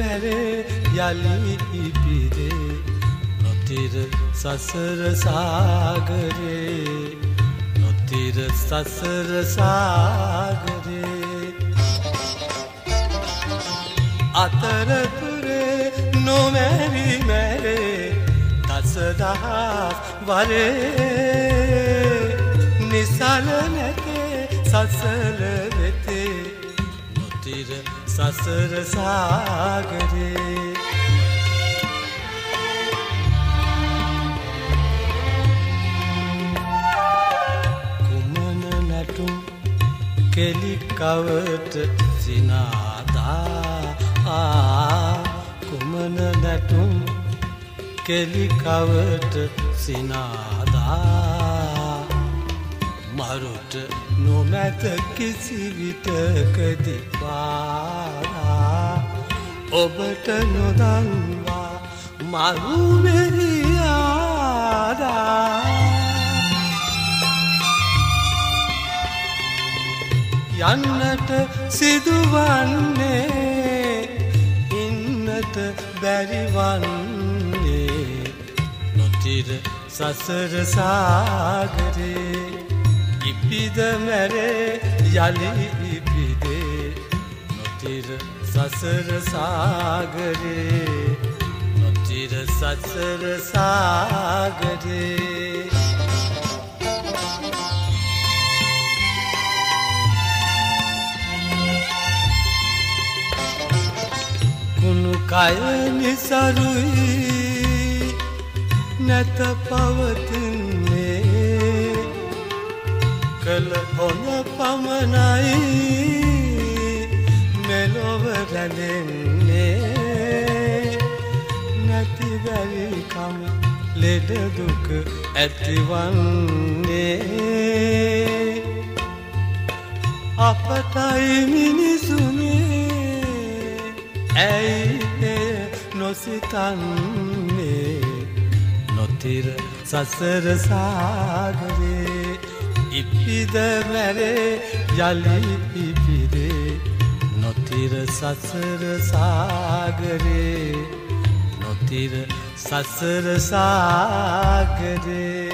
මැරේ යලි ඉපිරේ නොතිර සසර සාගරේ නොතිර සසර සාගරේ අතරතුරේ නොමැරි මැරේ දසදහස් වරේ නිසල නැතේ සසල වෙතේ නොතිර සසර සාගරේ කුමන නැටුම් කෙලිකවට සිනාදා කුමන නැටුම් කෙලිකවට සිනාදා මරුට නොමැත කිසිවිටකදි පාරා ඔබට නොදන්වා මරුවෙරියාදා යන්නට සිදුවන්නේ ඉන්නට බැරිවන්නේ. නොතිර සසර සාගරේ ඉපිද මැරේ යළි ඉපිදේ නොතිර සසර සාගරේ නොතිර සසර සාගරේ කුණු කය නිසරුයි නැත පවතින්නේ පමණයි මෙලොව රැඳෙන්නේ නැති බැරිකම ලෙඩදුක ඇතිවන්නේ. අපතයි මිනිසුනේ. ඇයි නොසිතන්නේ? නොතිර සසර සාගරේ ඉපිද මැරේ යළි ඉපිදේ. නොතිර සසර සාගරේ නොතිර සසර සාගරේ.